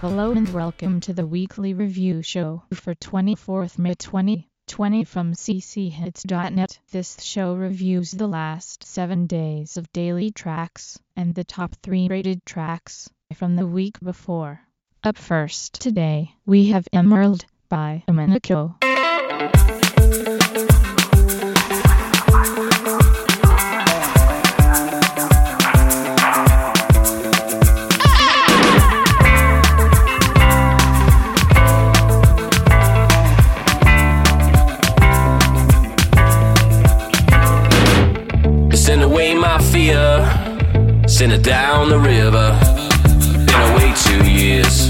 Hello and welcome to the weekly review show for 24th May 2020 from cchits.net. This show reviews the last 7 days of daily tracks and the top 3 rated tracks from the week before. Up first today, we have Emerald by Domenico. Send it down the river. Been away two years,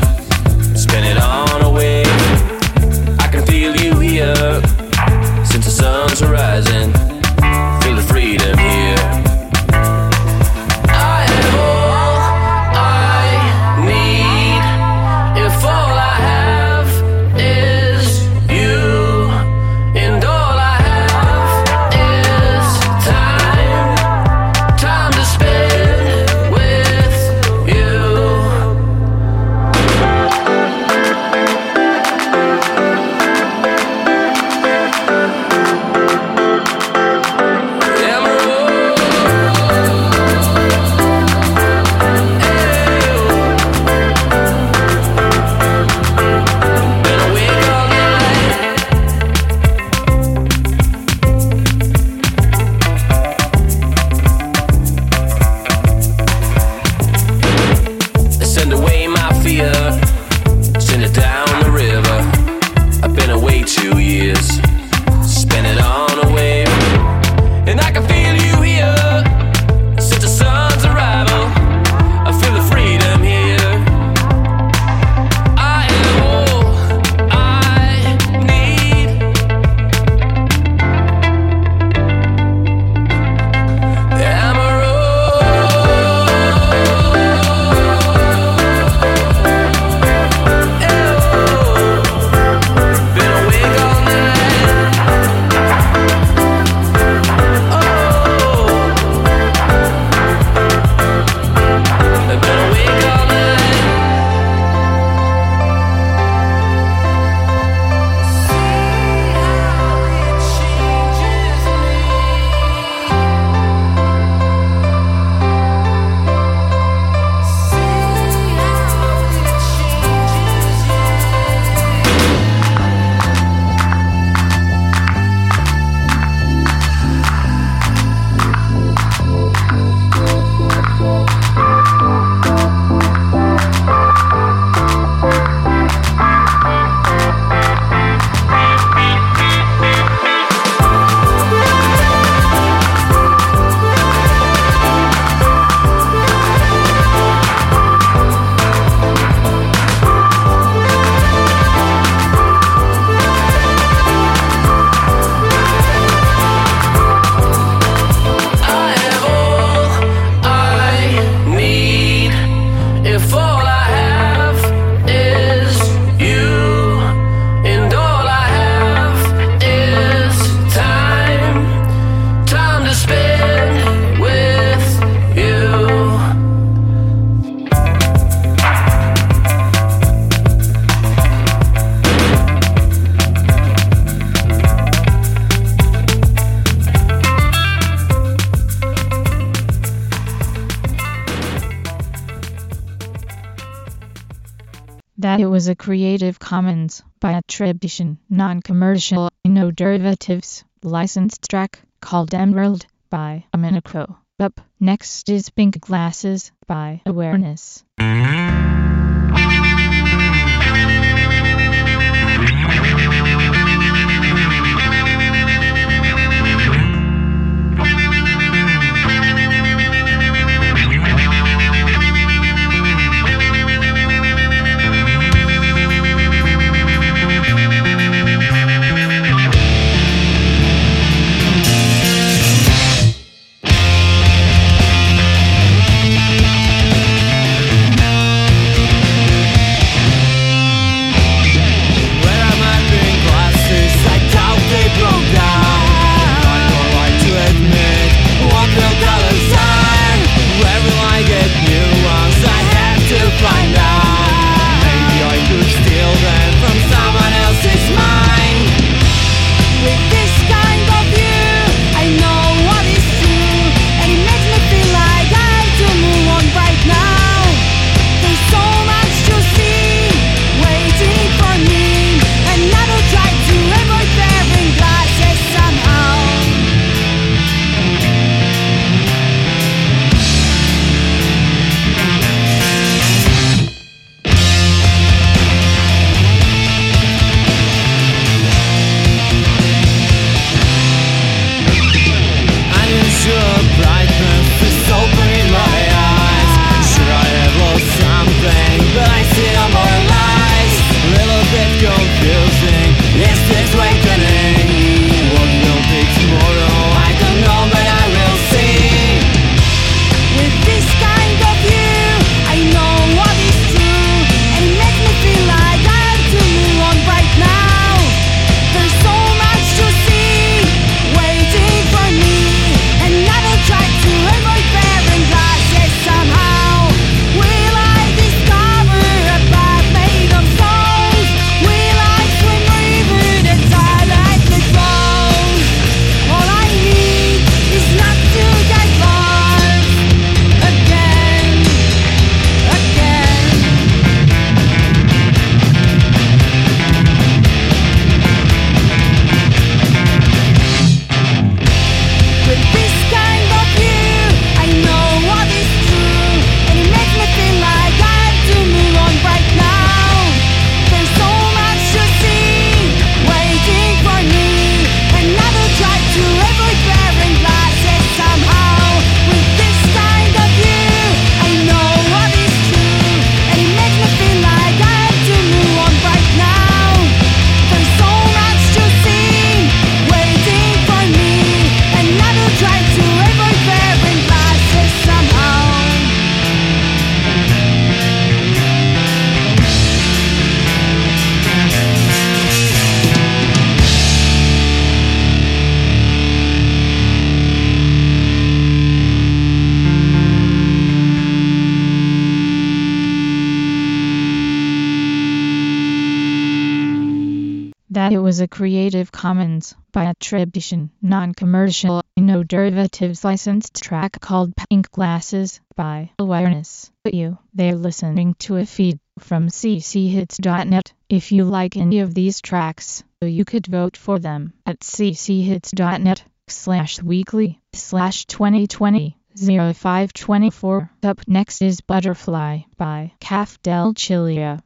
a Creative Commons by attribution, non-commercial, no derivatives, licensed track called Emerald by Domenico. Up next is Pink Glasses by Awareness. Creative Commons by attribution, non-commercial, no derivatives licensed track called Pink Glasses by Awareness. You, they're listening to a feed from cchits.net. If you like any of these tracks, you could vote for them at cchits.net slash weekly slash 2020 0524. Up next is Butterfly by Caf del Chilia.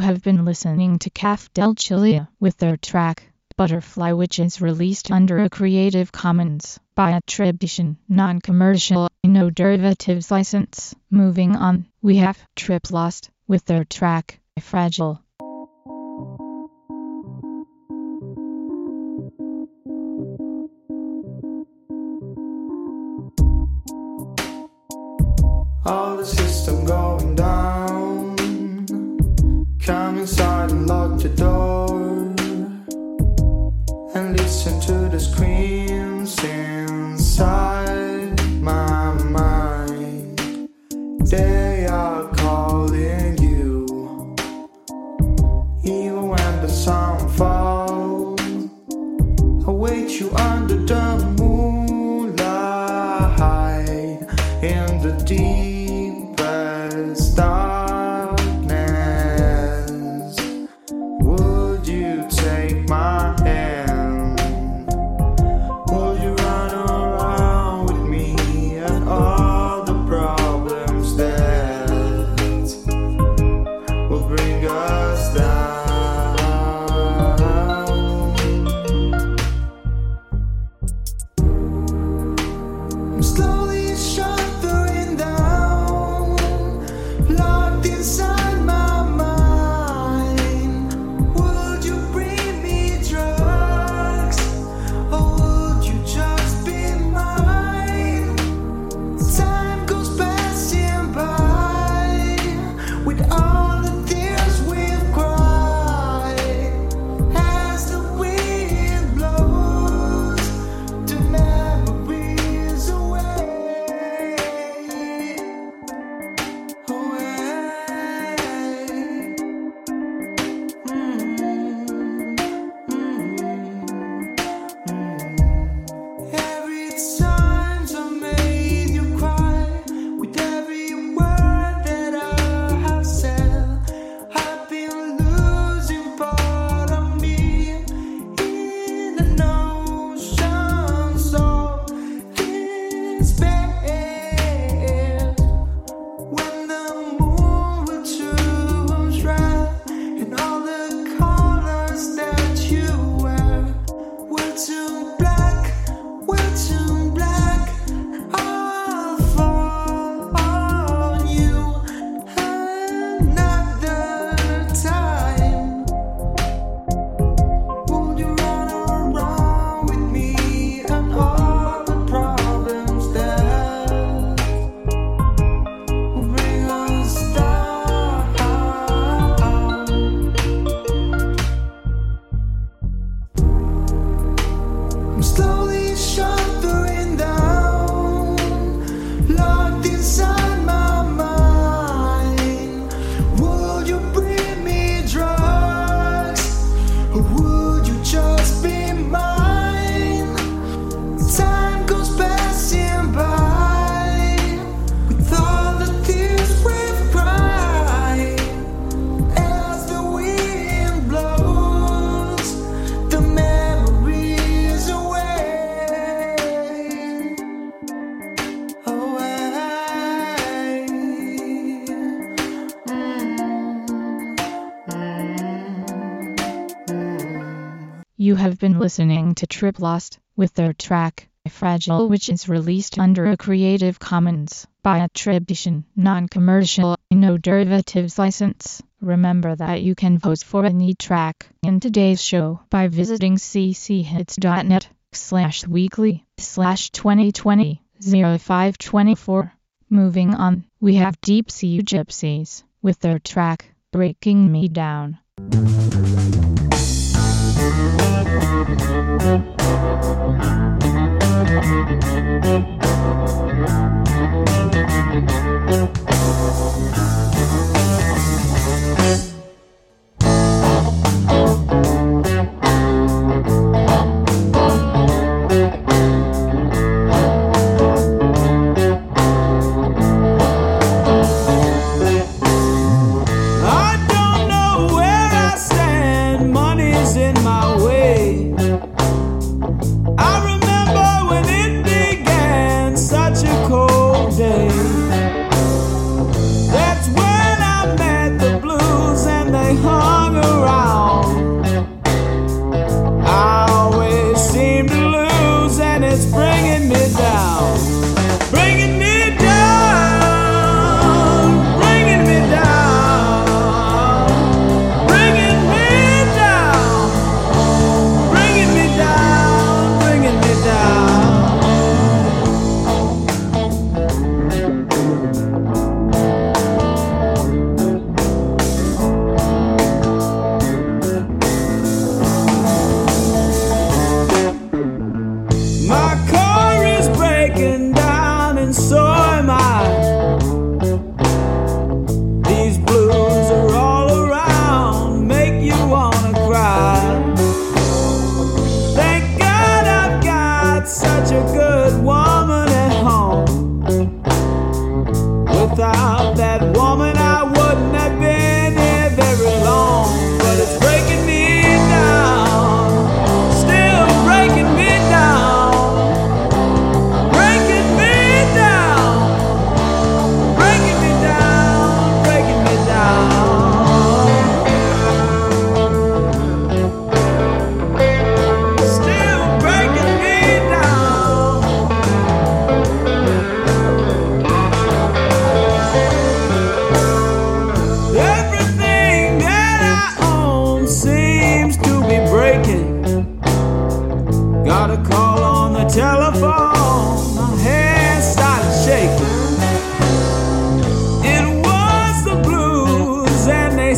You have been listening to Caf del Chilia with their track Butterfly which is released under a Creative Commons by attribution, non-commercial, no derivatives license. Moving on, we have Trip Lost with their track Fragile. lock the door and listen to the screams inside my mind. They are calling you, even when the sun falls. I wait you under the moonlight in the deep. been listening to Trip Lost with their track Fragile which is released under a Creative Commons by attribution, non-commercial, no derivatives license. Remember that you can vote for any track in today's show by visiting cchits.net slash weekly slash 2020 0524. Moving on, we have Deep Sea Gypsies with their track Breaking Me Down.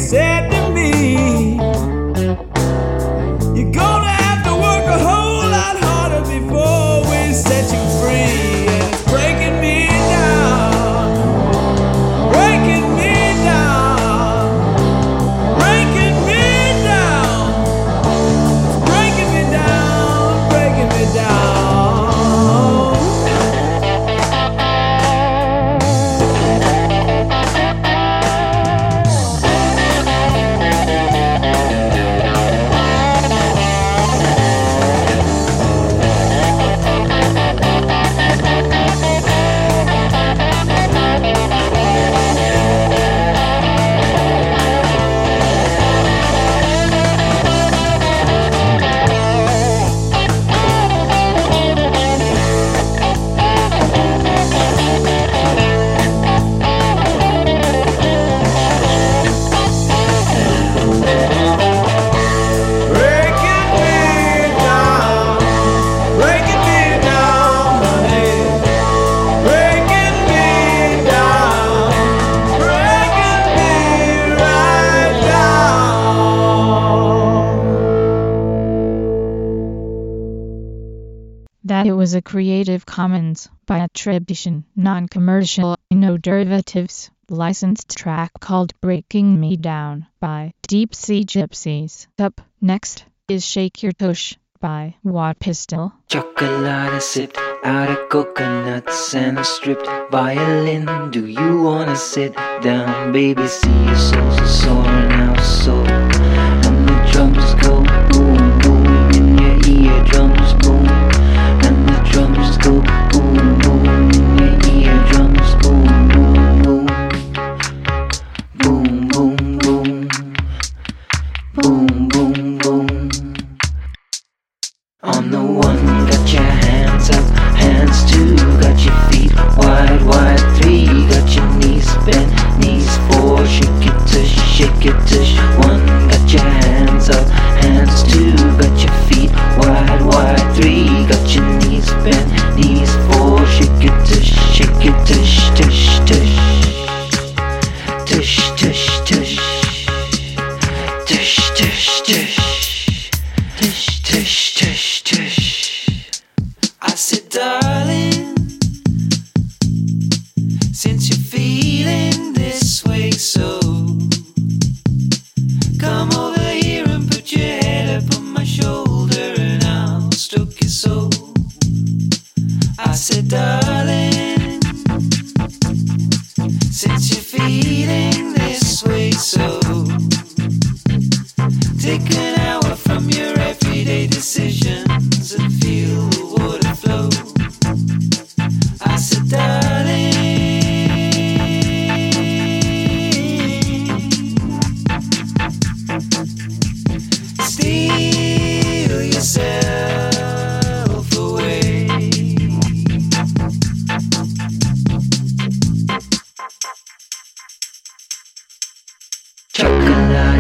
say was a Creative Commons by attribution, non-commercial, no derivatives, licensed track called Breaking Me Down by Deep Sea Gypsies. Up next is Shake Your Tush by Watt Pistol. Chocolate sipped out of coconuts and a stripped violin. Do you wanna sit down, baby? See your soul's a soaring out soul, get to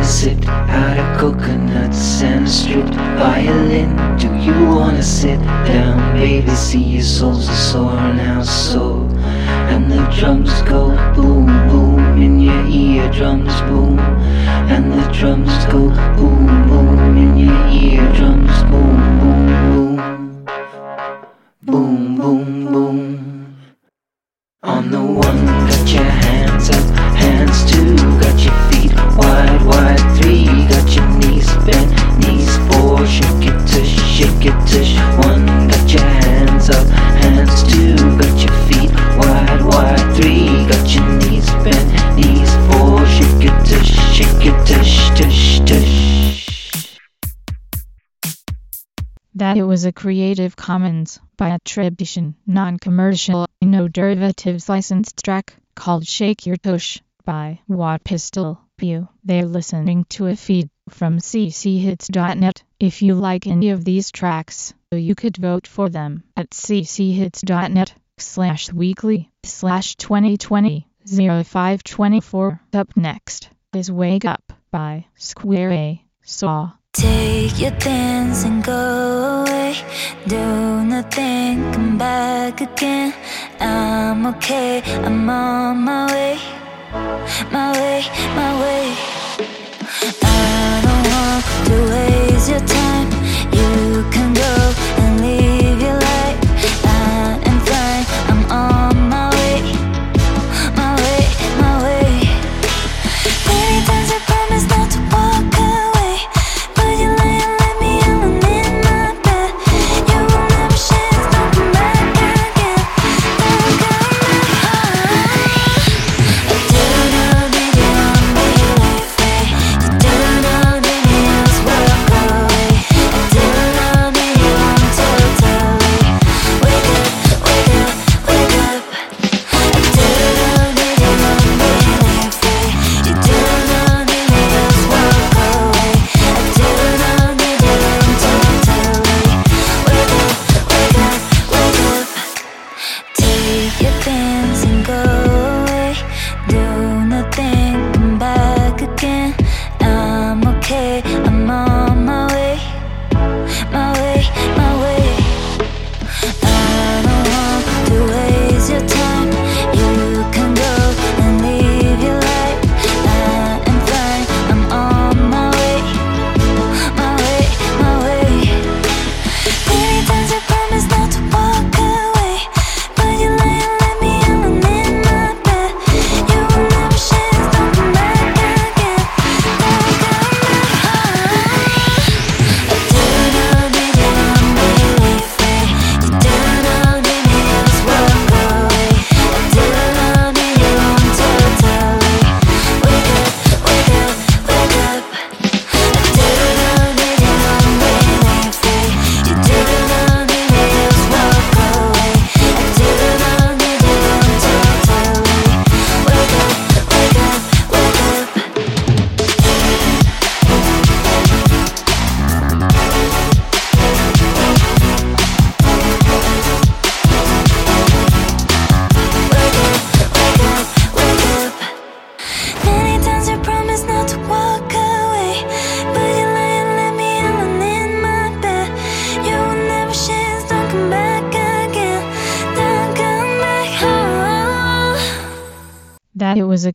Sipped out of coconuts and a stripped violin. Do you wanna sit down, baby? See your soul's a soaring out soul, and the drums go boom boom in your eardrums, boom, and the drums go boom boom in your eardrums, boom Creative Commons by attribution, non-commercial, no derivatives licensed track called Shake Your Tush by Watt Pistol. They're listening to a feed from cchits.net. If you like any of these tracks, you could vote for them at cchits.net slash weekly slash 2020 0524. Up next is Wake Up by Square A. Saw. Take your things and go away. Do nothing, come back again. I'm okay, I'm on my way. My way, my way. I don't want to waste your time.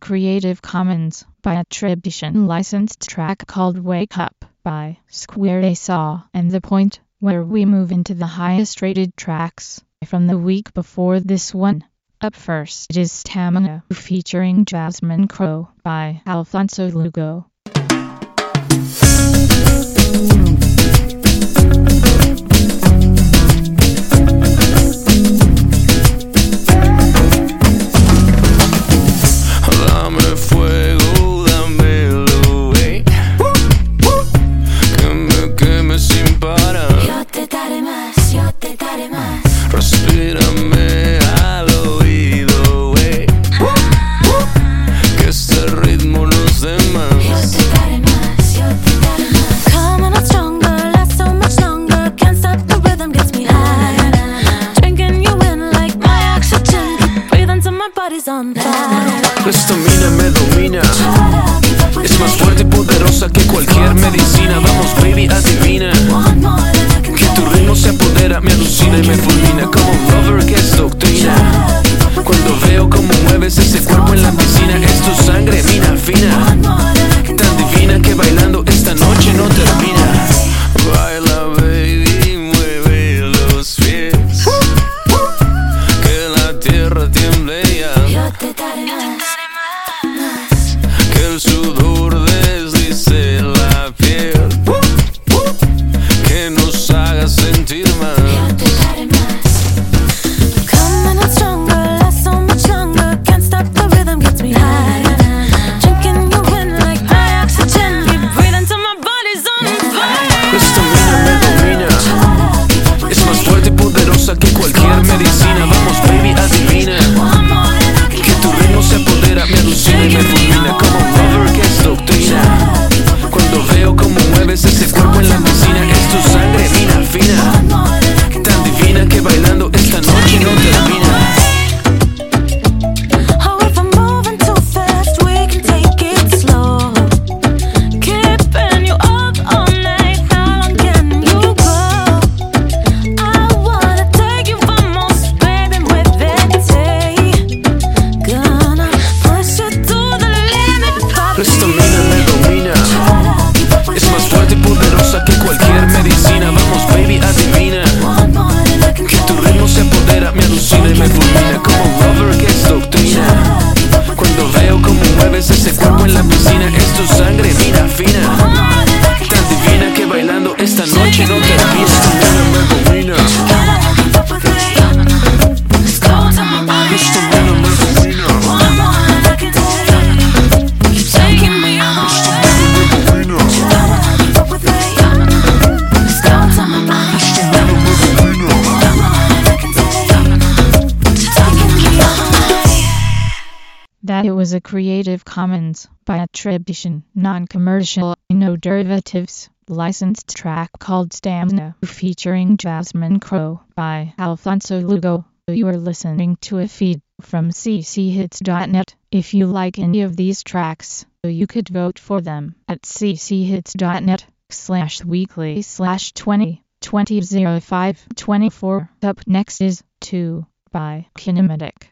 Creative Commons by attribution licensed track called Wake Up by Square Saw and The Point, where we move into the highest rated tracks from the week before this one. Up first is Stamina featuring Jasmine Crow by Alfonso Lugo. a Creative Commons by attribution, non-commercial, no derivatives, licensed track called Stamina featuring Jasmine Crow by Alfonso Lugo. You are listening to a feed from cchits.net. If you like any of these tracks, you could vote for them at cchits.net slash weekly slash 20 2005 24. Up next is 2 by Kinematic.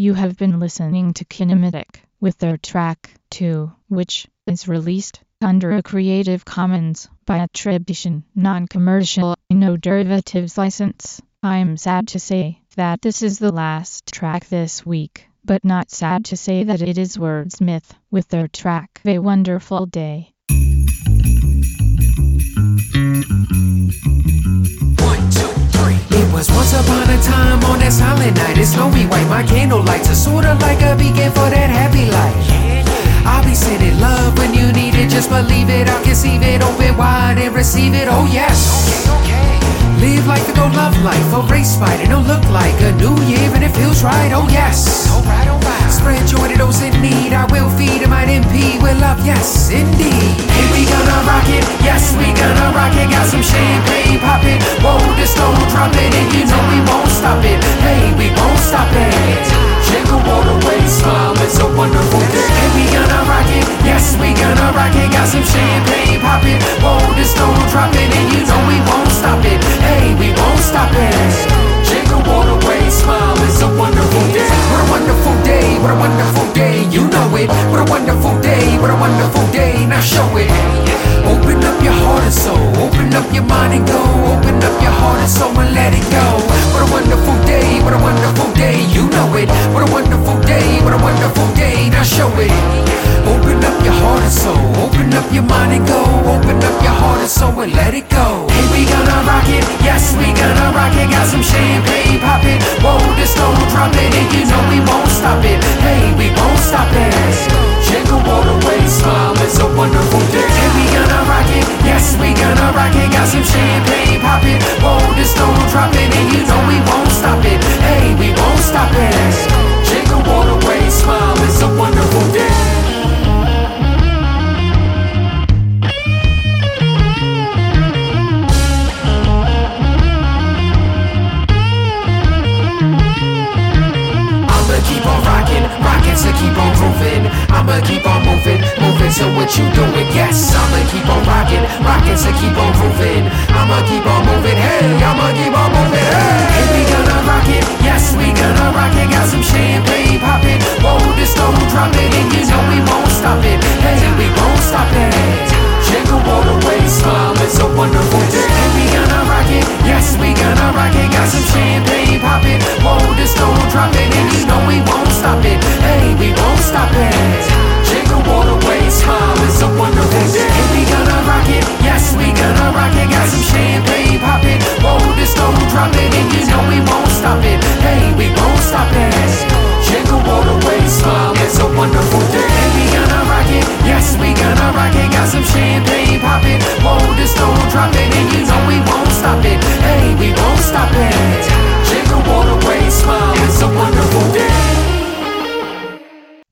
You have been listening to Kinematic with their track 2, which is released under a Creative Commons by attribution, non-commercial, no derivatives license. I'm sad to say that this is the last track this week, but not sad to say that it is Wordsmith with their track A Wonderful Day. Was once upon a time on that silent night. It's snowy white. My candle lights are sorta like a beacon for that happy life. I'll be sending love when you need it. Just believe it. I'll conceive it. Open wide and receive it. Oh yes. Okay, okay. Live life and go love life. A race fight. It'll look like a new year and it feels right. Oh yes. Spread joy to those in need. I will feed and might with love. Yes, indeed. Hey, we gonna rock it. Yes, we gonna rock it. Got some champagne popping. Whoa, the stone dropping. And you know we won't stop it. Hey, we won't stop it. Jingle all the way, smile. It's a wonderful day. Hey, we gonna rock it. Yes, we gonna rock it. Got some champagne popping. Whoa, the stone dropping. And moving, moving to what you doing. Yes, I'ma keep on rocking, rocking to keep on grooving. I'ma keep on moving, hey, I'ma keep on moving, hey. Hey, we gonna rock it, yes, we gonna rock it. Got some champagne popping, whoa, the stone dropping, and you know we won't stop it. Hey, we won't stop it. Jingle all the way, smile, it's a wonderful day. Gonna rock it, yes, we gonna rock it. Got some champagne popping, whoa, the stone dropping, and you know we won't stop it. Hey, we won't stop it. Jingle all the way, smile, it's a wonderful day. Hey, we gonna rock it, yes, we gonna rock it. Got some champagne popping, whoa, the stone dropping, and you know we won't stop it. Hey, we won't stop it. Jingle all the way, smile, it's a wonderful day. Hey, we gonna rock it, yes, we gonna rock it. Got some champagne whoa, the stone and you know we won't stop it. Hey, we won't stop it. All the way, smile, it's a wonderful day.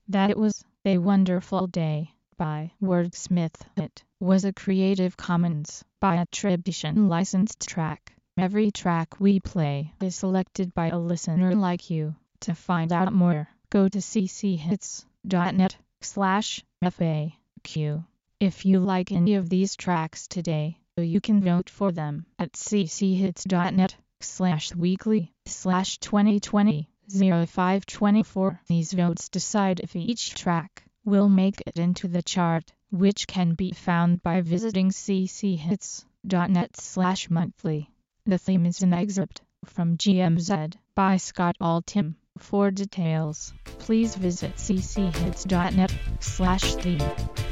That it was A Wonderful Day by Wordsmith. It was a Creative Commons by attribution licensed track. Every track we play is selected by a listener like you. To find out more, go to cchits.net slash FAQ. If you like any of these tracks today, you can vote for them at cchits.net slash weekly slash 2020 0524. These votes decide if each track will make it into the chart, which can be found by visiting cchits.net slash monthly. The theme is an excerpt from GMZ by Scott Altham. For details, please visit cchits.net slash theme.